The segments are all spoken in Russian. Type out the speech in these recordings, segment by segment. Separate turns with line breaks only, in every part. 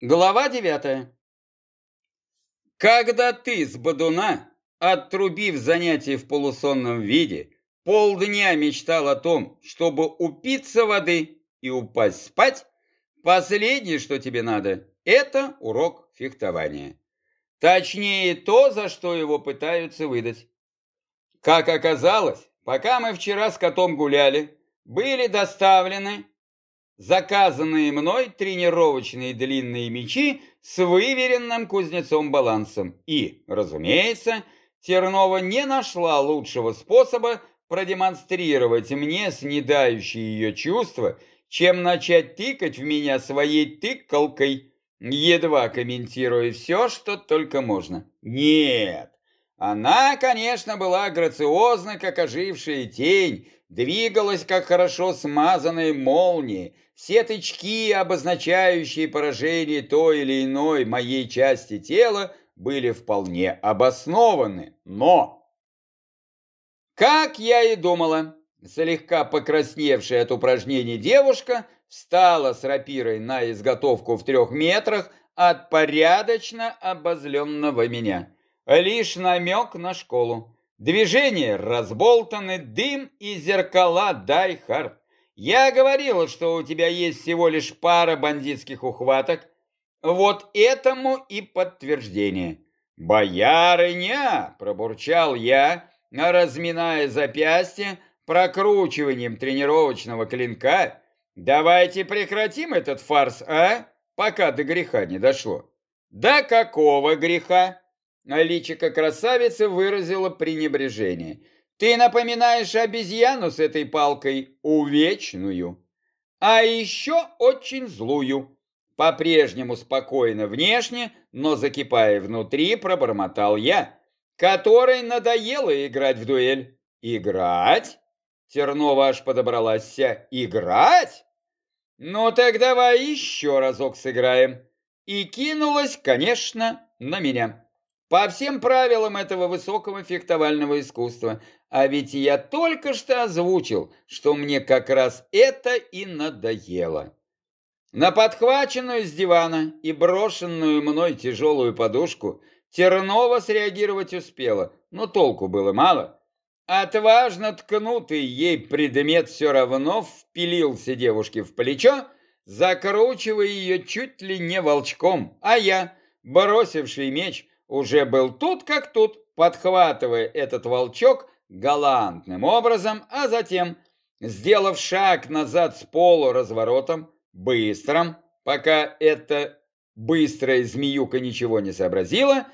Глава девятая. Когда ты с бодуна, отрубив занятие в полусонном виде, полдня мечтал о том, чтобы упиться воды и упасть спать, последнее, что тебе надо, это урок фехтования. Точнее, то, за что его пытаются выдать. Как оказалось, пока мы вчера с котом гуляли, были доставлены заказанные мной тренировочные длинные мечи с выверенным кузнецом балансом. И, разумеется, Тернова не нашла лучшего способа продемонстрировать мне снедающие ее чувства, чем начать тыкать в меня своей тыкалкой, едва комментируя все, что только можно. Нет, она, конечно, была грациозна, как ожившая тень, двигалась, как хорошо смазанная молния, все тычки, обозначающие поражение той или иной моей части тела, были вполне обоснованы. Но, как я и думала, слегка покрасневшая от упражнений девушка встала с рапирой на изготовку в трех метрах от порядочно обозленного меня. Лишь намек на школу. Движения разболтаны, дым и зеркала дай хард. Я говорила, что у тебя есть всего лишь пара бандитских ухваток. Вот этому и подтверждение. «Боярыня!» – пробурчал я, разминая запястье прокручиванием тренировочного клинка. «Давайте прекратим этот фарс, а? Пока до греха не дошло». «Да какого греха?» Личико красавицы выразило пренебрежение – ты напоминаешь обезьяну с этой палкой, увечную, а еще очень злую. По-прежнему спокойно внешне, но закипая внутри, пробормотал я, которой надоело играть в дуэль. Играть? Тернова аж подобралась вся. Играть? Ну так давай еще разок сыграем. И кинулась, конечно, на меня. По всем правилам этого высокого фехтовального искусства, а ведь я только что озвучил, что мне как раз это и надоело. На подхваченную с дивана и брошенную мной тяжелую подушку Тернова среагировать успела, но толку было мало. Отважно ткнутый ей предмет все равно впилился девушке в плечо, закручивая ее чуть ли не волчком, а я, бросивший меч, уже был тут как тут, подхватывая этот волчок галантным образом, а затем, сделав шаг назад с полуразворотом, быстрым, пока эта быстрая змеюка ничего не сообразила,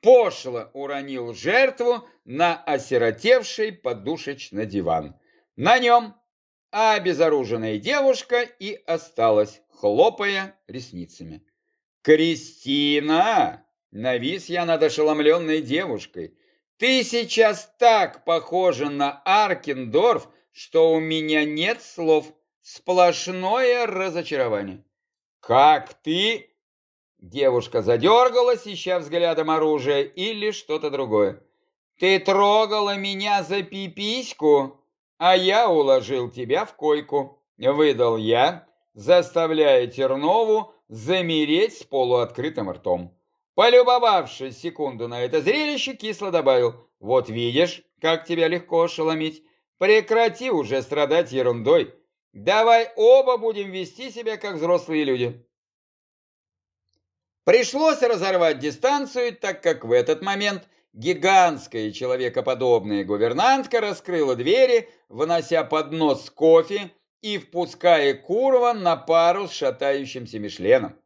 пошло уронил жертву на осиротевший подушечный диван. На нем обезоруженная девушка и осталась, хлопая ресницами. «Кристина!» Навис я над ошеломленной девушкой, ты сейчас так похожа на Аркендорф, что у меня нет слов. Сплошное разочарование. Как ты? Девушка задергалась, ища взглядом оружия или что-то другое. Ты трогала меня за пипиську, а я уложил тебя в койку. Выдал я, заставляя Тернову замереть с полуоткрытым ртом. Полюбовавшись секунду на это зрелище, кисло добавил, «Вот видишь, как тебя легко ошеломить. Прекрати уже страдать ерундой. Давай оба будем вести себя, как взрослые люди». Пришлось разорвать дистанцию, так как в этот момент гигантская человекоподобная гувернантка раскрыла двери, вынося поднос с кофе и впуская Курова на пару с шатающимся Мишленом.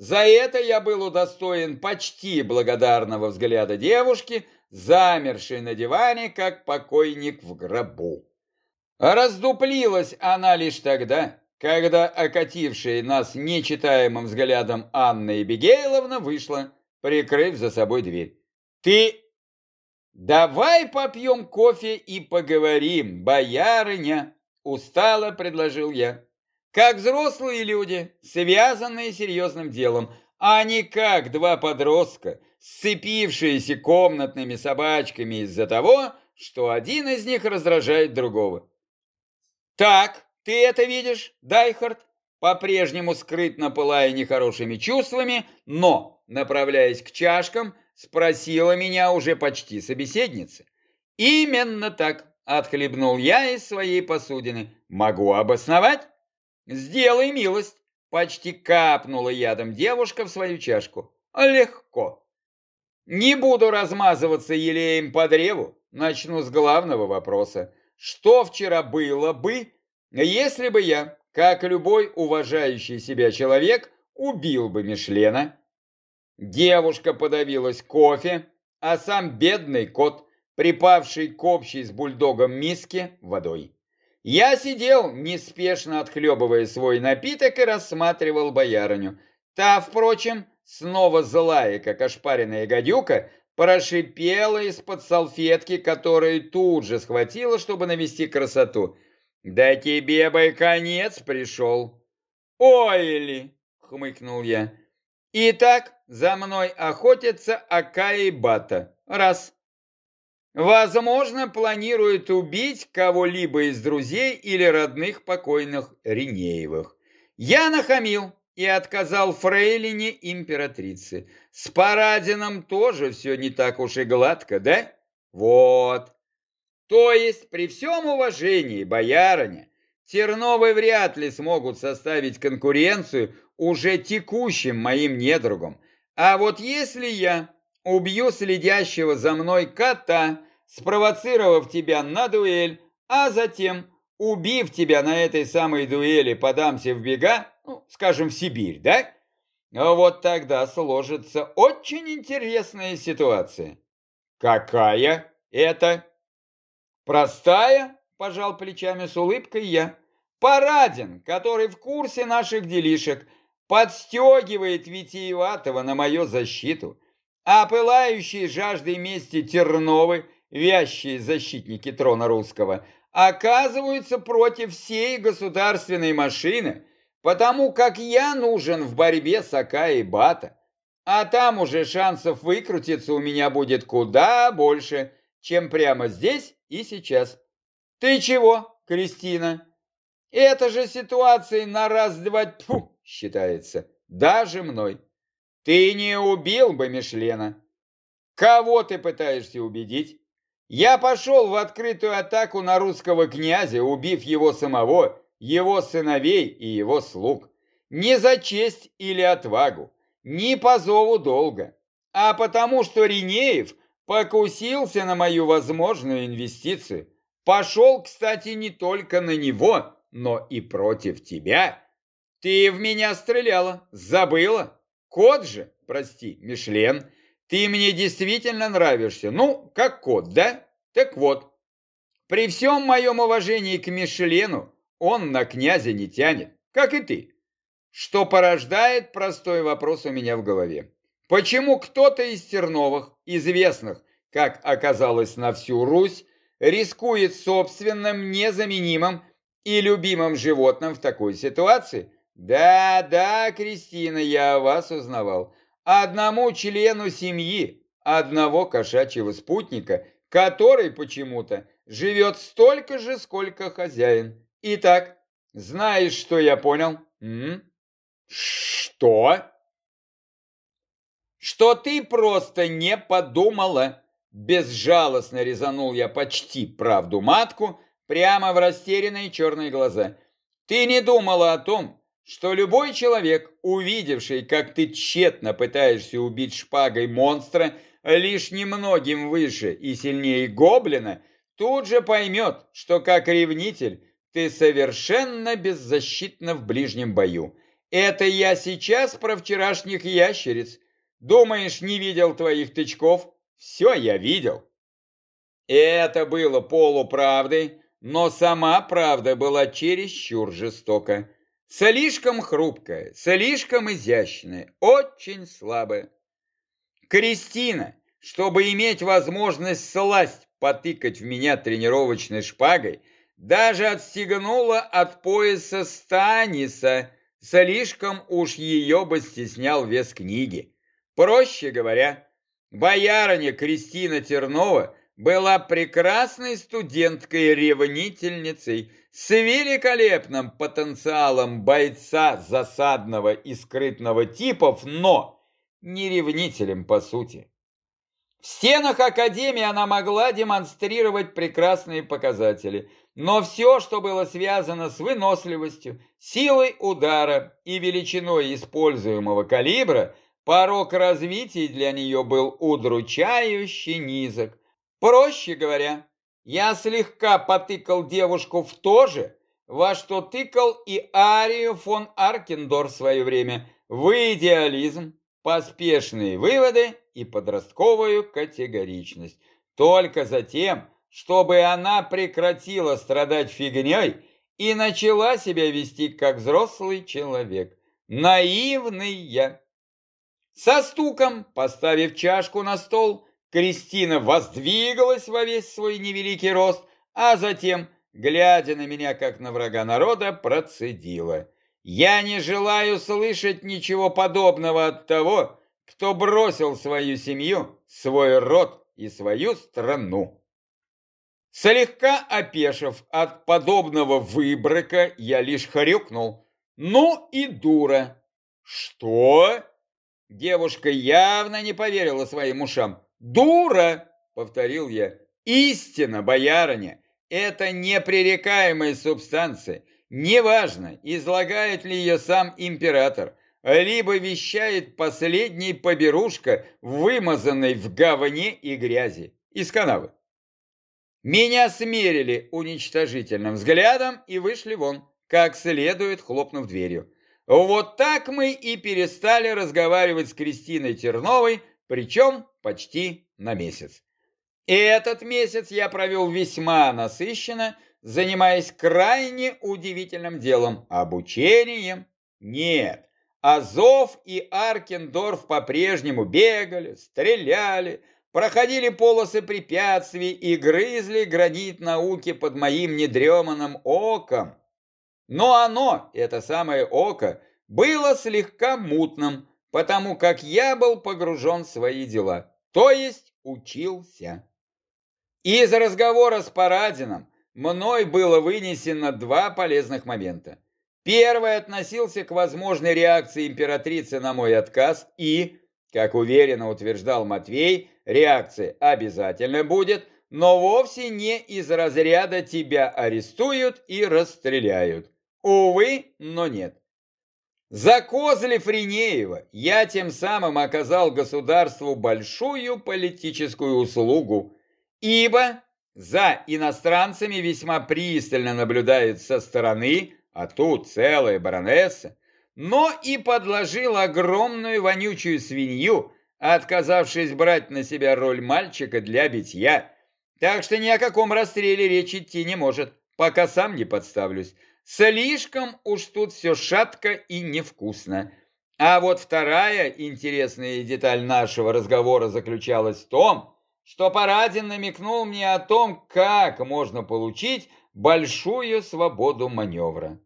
За это я был удостоен почти благодарного взгляда девушки, замершей на диване, как покойник в гробу. Раздуплилась она лишь тогда, когда окатившая нас нечитаемым взглядом Анна Эбигейловна вышла, прикрыв за собой дверь. «Ты... давай попьем кофе и поговорим, боярыня!» Устало предложил я как взрослые люди, связанные серьезным делом, а не как два подростка, сцепившиеся комнатными собачками из-за того, что один из них раздражает другого. «Так, ты это видишь, Дайхард?» по-прежнему скрытно пылая нехорошими чувствами, но, направляясь к чашкам, спросила меня уже почти собеседница. Именно так отхлебнул я из своей посудины. Могу обосновать? Сделай милость. Почти капнула ядом девушка в свою чашку. Легко. Не буду размазываться елеем по древу. Начну с главного вопроса. Что вчера было бы, если бы я, как любой уважающий себя человек, убил бы Мишлена? Девушка подавилась кофе, а сам бедный кот, припавший к общей с бульдогом миске, водой. Я сидел, неспешно отхлебывая свой напиток и рассматривал боярыню. Та, впрочем, снова злая, как ошпаренная гадюка, прошипела из-под салфетки, которую тут же схватила, чтобы навести красоту. «Да тебе бы конец пришел!» «Ой ли!» — хмыкнул я. «Итак, за мной охотятся Ака и Бата. Раз. Возможно, планирует убить кого-либо из друзей или родных покойных Ринеевых. Я нахамил, и отказал фрейлине императрицы. С Парадином тоже все не так уж и гладко, да? Вот. То есть, при всем уважении, боярыня, Терновы вряд ли смогут составить конкуренцию уже текущим моим недругам. А вот если я убью следящего за мной кота, спровоцировав тебя на дуэль, а затем, убив тебя на этой самой дуэли, подамся в бега, ну, скажем, в Сибирь, да? Вот тогда сложится очень интересная ситуация. Какая это? Простая, пожал плечами с улыбкой я. Парадин, который в курсе наших делишек, подстегивает Витиеватого на мою защиту, а пылающие жаждой мести Терновы, вящие защитники трона русского, оказываются против всей государственной машины, потому как я нужен в борьбе с Ака и Бата. А там уже шансов выкрутиться у меня будет куда больше, чем прямо здесь и сейчас. Ты чего, Кристина? Это же ситуация на раз-два считается, даже мной. Ты не убил бы Мишлена. Кого ты пытаешься убедить? Я пошел в открытую атаку на русского князя, убив его самого, его сыновей и его слуг. Не за честь или отвагу, не по зову долга, а потому что Ринеев покусился на мою возможную инвестицию. Пошел, кстати, не только на него, но и против тебя. Ты в меня стреляла, забыла. Кот же, прости, Мишлен, ты мне действительно нравишься. Ну, как кот, да? Так вот, при всем моем уважении к Мишлену, он на князя не тянет, как и ты. Что порождает простой вопрос у меня в голове. Почему кто-то из Терновых, известных, как оказалось на всю Русь, рискует собственным незаменимым и любимым животным в такой ситуации? Да, да, Кристина, я вас узнавал. Одному члену семьи, одного кошачьего спутника, который почему-то живет столько же, сколько хозяин. Итак, знаешь, что я понял? М? Что? Что ты просто не подумала. Безжалостно резанул я почти правду матку прямо в растерянные черные глаза. Ты не думала о том, что любой человек, увидевший, как ты тщетно пытаешься убить шпагой монстра, лишь немногим выше и сильнее гоблина, тут же поймет, что как ревнитель ты совершенно беззащитна в ближнем бою. Это я сейчас про вчерашних ящериц. Думаешь, не видел твоих тычков? Все я видел. Это было полуправдой, но сама правда была чересчур жестока. Слишком хрупкая, слишком изящная, очень слабая. Кристина, чтобы иметь возможность сласть потыкать в меня тренировочной шпагой, даже отстегнула от пояса Станиса, слишком уж ее бы стеснял вес книги. Проще говоря, боярыня Кристина Тернова была прекрасной студенткой-ревнительницей, с великолепным потенциалом бойца засадного и скрытного типов, но не ревнителем по сути. В стенах Академии она могла демонстрировать прекрасные показатели, но все, что было связано с выносливостью, силой удара и величиной используемого калибра, порог развития для нее был удручающе низок. Проще говоря, я слегка потыкал девушку в то же, во что тыкал и Арию фон Аркендор в свое время, в идеализм, поспешные выводы и подростковую категоричность. Только затем, чтобы она прекратила страдать фигней и начала себя вести как взрослый человек. Наивный я. Со стуком, поставив чашку на стол, Кристина воздвигалась во весь свой невеликий рост, а затем, глядя на меня как на врага народа, процедила. «Я не желаю слышать ничего подобного от того, кто бросил свою семью, свой род и свою страну». Слегка опешив от подобного выброка, я лишь хрюкнул. «Ну и дура!» «Что?» Девушка явно не поверила своим ушам. «Дура!» — повторил я. «Истина, боярыня, это непререкаемая субстанция. Неважно, излагает ли ее сам император, либо вещает последний поберушка, вымазанный в говне и грязи, из канавы. Меня смерили уничтожительным взглядом и вышли вон, как следует, хлопнув дверью. Вот так мы и перестали разговаривать с Кристиной Терновой, причем почти на месяц. И этот месяц я провел весьма насыщенно, занимаясь крайне удивительным делом – обучением. Нет, Азов и Аркендорф по-прежнему бегали, стреляли, проходили полосы препятствий и грызли гранит науки под моим недреманным оком. Но оно, это самое око, было слегка мутным, потому как я был погружен в свои дела, то есть учился. Из разговора с Парадином мной было вынесено два полезных момента. Первый относился к возможной реакции императрицы на мой отказ и, как уверенно утверждал Матвей, реакция обязательно будет, но вовсе не из разряда тебя арестуют и расстреляют. Увы, но нет. За козли Фринеева я тем самым оказал государству большую политическую услугу, ибо за иностранцами весьма пристально наблюдают со стороны, а тут целая баронесса, но и подложил огромную вонючую свинью, отказавшись брать на себя роль мальчика для битья. Так что ни о каком расстреле речь идти не может, пока сам не подставлюсь. Слишком уж тут все шатко и невкусно. А вот вторая интересная деталь нашего разговора заключалась в том, что Парадин намекнул мне о том, как можно получить большую свободу маневра.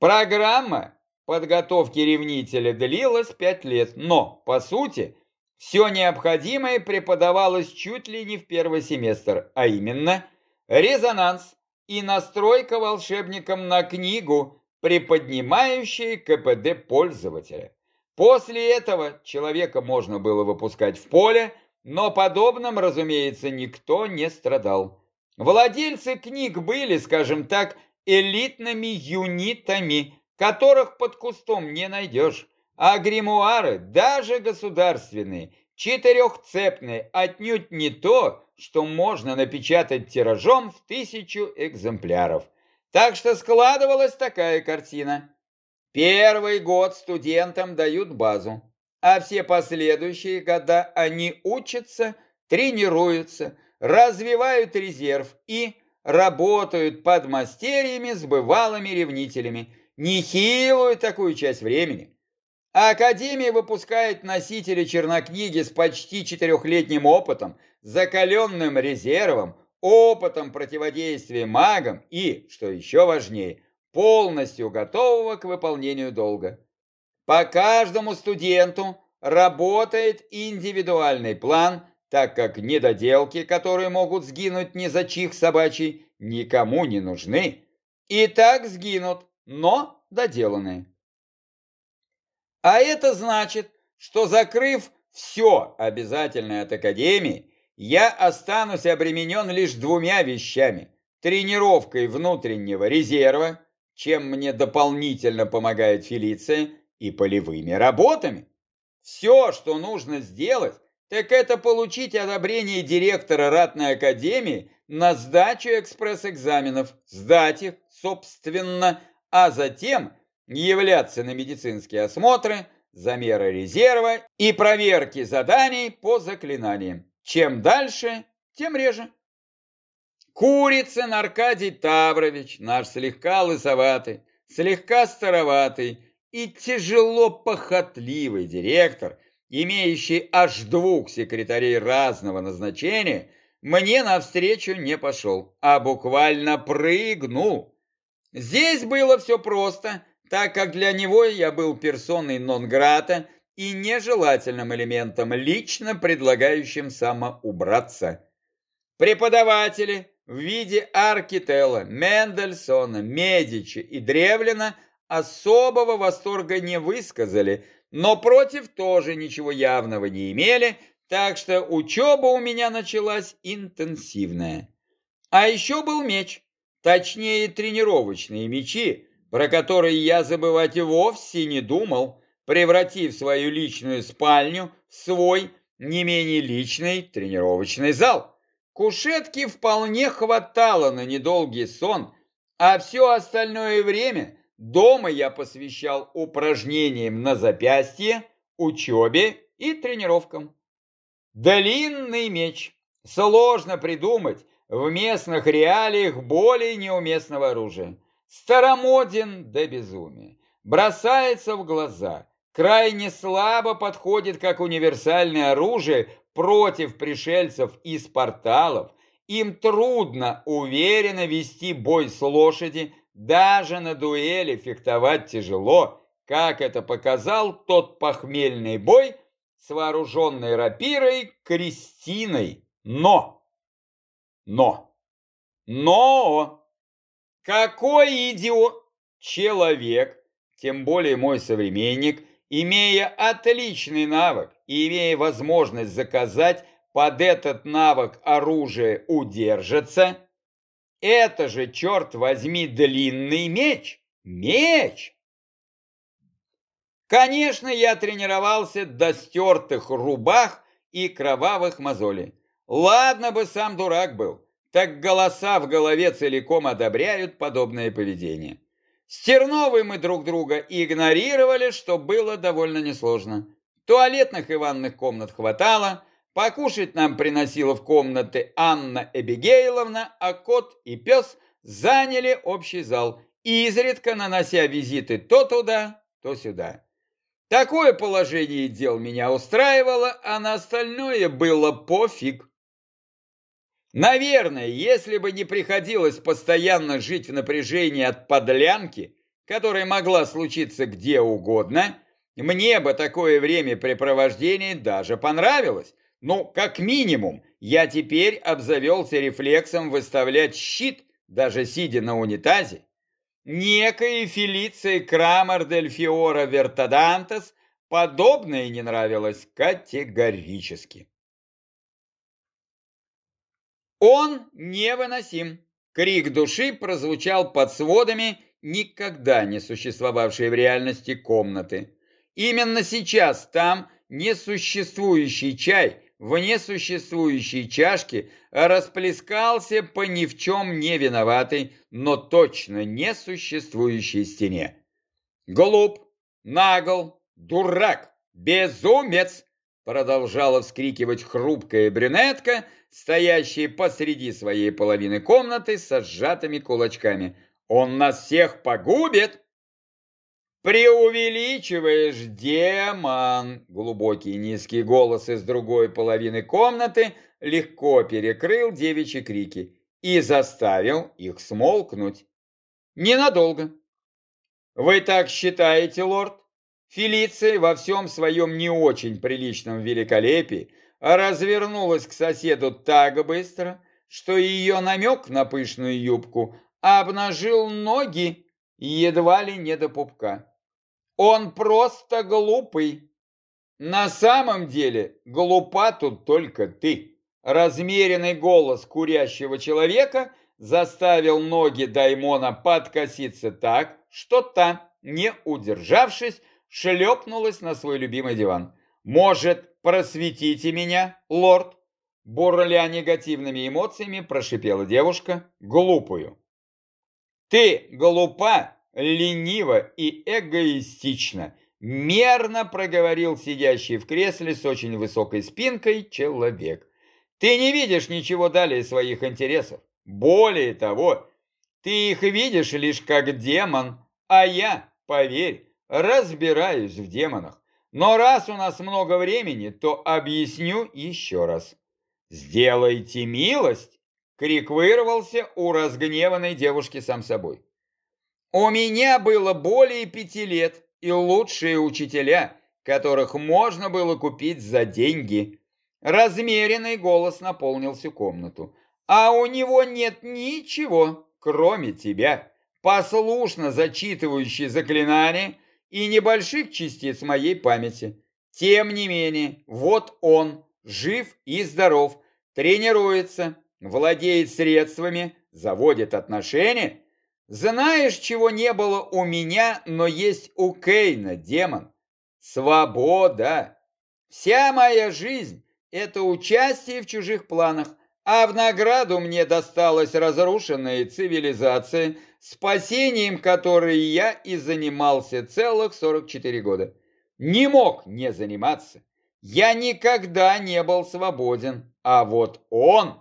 Программа подготовки ревнителя длилась пять лет, но, по сути, все необходимое преподавалось чуть ли не в первый семестр, а именно резонанс, и настройка волшебником на книгу, приподнимающая КПД пользователя. После этого человека можно было выпускать в поле, но подобным, разумеется, никто не страдал. Владельцы книг были, скажем так, элитными юнитами, которых под кустом не найдешь, а гримуары, даже государственные, четырехцепные, отнюдь не то, что можно напечатать тиражом в тысячу экземпляров. Так что складывалась такая картина. Первый год студентам дают базу, а все последующие года они учатся, тренируются, развивают резерв и работают под мастерьями с бывалыми ревнителями. Нехилую такую часть времени. Академия выпускает носителей чернокниги с почти четырехлетним опытом, закаленным резервом, опытом противодействия магам и, что еще важнее, полностью готового к выполнению долга. По каждому студенту работает индивидуальный план, так как недоделки, которые могут сгинуть ни за чих собачий, никому не нужны. и так сгинут, но доделанные. А это значит, что закрыв все обязательное от Академии, я останусь обременен лишь двумя вещами. Тренировкой внутреннего резерва, чем мне дополнительно помогает Фелиция, и полевыми работами. Все, что нужно сделать, так это получить одобрение директора ратной академии на сдачу экспресс-экзаменов, сдать их, собственно, а затем являться на медицинские осмотры, замеры резерва и проверки заданий по заклинаниям. Чем дальше, тем реже. Курицын Аркадий Таврович, наш слегка лысоватый, слегка староватый и тяжело похотливый директор, имеющий аж двух секретарей разного назначения, мне навстречу не пошел, а буквально прыгнул. Здесь было все просто, так как для него я был персоной нон-грата и нежелательным элементом, лично предлагающим самоубраться. Преподаватели в виде Аркителла, Мендельсона, Медичи и Древлина особого восторга не высказали, но против тоже ничего явного не имели, так что учеба у меня началась интенсивная. А еще был меч, точнее тренировочные мечи, про которые я забывать вовсе не думал, превратив свою личную спальню в свой не менее личный тренировочный зал. Кушетки вполне хватало на недолгий сон, а все остальное время дома я посвящал упражнениям на запястье, учебе и тренировкам. Длинный меч. Сложно придумать в местных реалиях более неуместного оружия. Старомоден до безумия. Бросается в глаза. Крайне слабо подходит как универсальное оружие против пришельцев из порталов. Им трудно уверенно вести бой с лошади, даже на дуэли фехтовать тяжело, как это показал тот похмельный бой с вооруженной рапирой Кристиной. Но! Но! Но! Какой идиот! Человек, тем более мой современник, имея отличный навык и имея возможность заказать под этот навык оружие удержаться, это же, черт возьми, длинный меч! Меч! Конечно, я тренировался до стертых рубах и кровавых мозолей. Ладно бы сам дурак был так голоса в голове целиком одобряют подобное поведение. С Терновой мы друг друга игнорировали, что было довольно несложно. Туалетных и ванных комнат хватало, покушать нам приносила в комнаты Анна Эбигейловна, а кот и пес заняли общий зал, изредка нанося визиты то туда, то сюда. Такое положение дел меня устраивало, а на остальное было пофиг. Наверное, если бы не приходилось постоянно жить в напряжении от подлянки, которая могла случиться где угодно, мне бы такое времяпрепровождение даже понравилось. Ну, как минимум, я теперь обзавелся рефлексом выставлять щит, даже сидя на унитазе. Некой Фелиции Крамер дель Фиора Вертадантес подобное не нравилось категорически. Он невыносим. Крик души прозвучал под сводами никогда не существовавшей в реальности комнаты. Именно сейчас там несуществующий чай в несуществующей чашке расплескался по ни в чем не виноватой, но точно несуществующей стене. Глуп, нагл, дурак, безумец, продолжала вскрикивать хрупкая брюнетка, стоящая посреди своей половины комнаты со сжатыми кулачками. «Он нас всех погубит!» «Преувеличиваешь, демон!» Глубокий низкий голос из другой половины комнаты легко перекрыл девичьи крики и заставил их смолкнуть. Ненадолго. «Вы так считаете, лорд?» Фелиция во всем своем не очень приличном великолепии развернулась к соседу так быстро, что ее намек на пышную юбку обнажил ноги едва ли не до пупка. Он просто глупый. На самом деле глупа тут только ты. Размеренный голос курящего человека заставил ноги Даймона подкоситься так, что та, не удержавшись, шлепнулась на свой любимый диван. «Может, просветите меня, лорд?» Бурля негативными эмоциями прошипела девушка, глупую. «Ты глупа, ленива и эгоистична», мерно проговорил сидящий в кресле с очень высокой спинкой человек. «Ты не видишь ничего далее своих интересов. Более того, ты их видишь лишь как демон, а я, поверь, разбираюсь в демонах. Но раз у нас много времени, то объясню еще раз. «Сделайте милость!» — крик вырвался у разгневанной девушки сам собой. «У меня было более пяти лет и лучшие учителя, которых можно было купить за деньги». Размеренный голос наполнил всю комнату. «А у него нет ничего, кроме тебя, послушно зачитывающий заклинания и небольших частиц моей памяти. Тем не менее, вот он, жив и здоров, тренируется, владеет средствами, заводит отношения. Знаешь, чего не было у меня, но есть у Кейна, демон? Свобода. Вся моя жизнь – это участие в чужих планах, а в награду мне досталась разрушенная цивилизация, спасением которой я и занимался целых 44 года. Не мог не заниматься. Я никогда не был свободен, а вот он...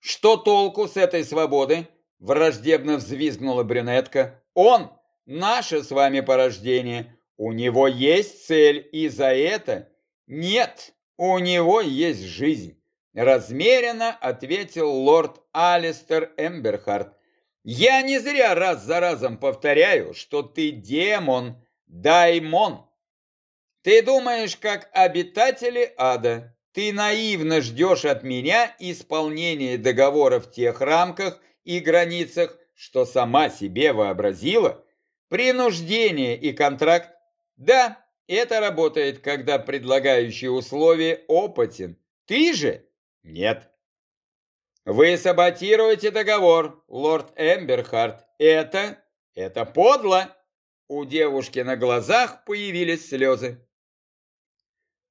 Что толку с этой свободы? Враждебно взвизгнула брюнетка. Он — наше с вами порождение. У него есть цель, и за это... Нет, у него есть жизнь. Размеренно ответил лорд Алистер Эмберхарт. Я не зря раз за разом повторяю, что ты демон, даймон. Ты думаешь, как обитатели ада. Ты наивно ждешь от меня исполнения договора в тех рамках и границах, что сама себе вообразила. Принуждение и контракт. Да, это работает, когда предлагающий условия опытен. Ты же? Нет. Вы саботируете договор, лорд Эмберхарт. Это... это подло. У девушки на глазах появились слезы.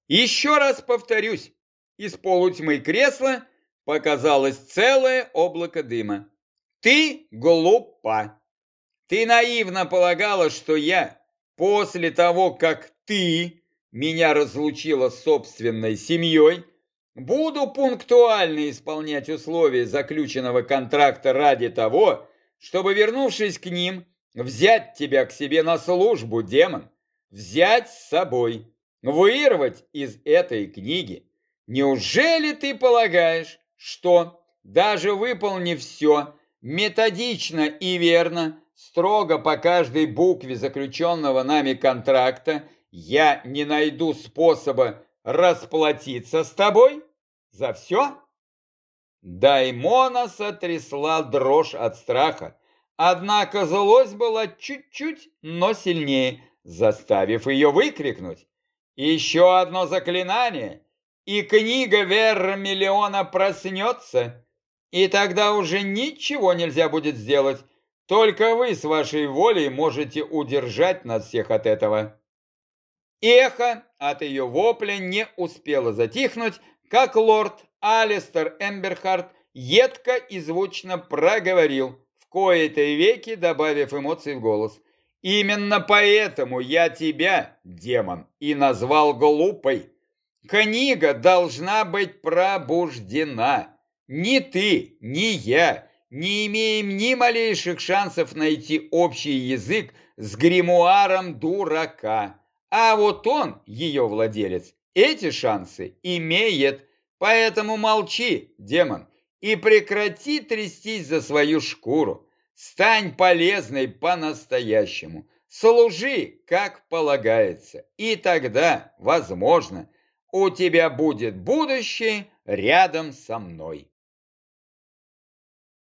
Еще раз повторюсь, из полутьмы кресла показалось целое облако дыма. Ты глупа. Ты наивно полагала, что я, после того, как ты меня разлучила с собственной семьей, буду пунктуально исполнять условия заключенного контракта ради того, чтобы, вернувшись к ним, взять тебя к себе на службу, демон, взять с собой вырвать из этой книги. Неужели ты полагаешь, что, даже выполнив все, методично и верно, строго по каждой букве заключенного нами контракта, я не найду способа расплатиться с тобой за все? Даймона сотрясла дрожь от страха, однако злость была чуть-чуть, но сильнее, заставив ее выкрикнуть. Еще одно заклинание, и книга Вермиллиона проснется, и тогда уже ничего нельзя будет сделать. Только вы с вашей волей можете удержать нас всех от этого. Эхо от ее вопля не успело затихнуть, как лорд Алистер Эмберхарт едко и звучно проговорил, в кои-то веки добавив эмоций в голос – Именно поэтому я тебя, демон, и назвал глупой. Книга должна быть пробуждена. Ни ты, ни я не имеем ни малейших шансов найти общий язык с гримуаром дурака. А вот он, ее владелец, эти шансы имеет. Поэтому молчи, демон, и прекрати трястись за свою шкуру. Стань полезной по-настоящему. Служи, как полагается. И тогда, возможно, у тебя будет будущее рядом со мной.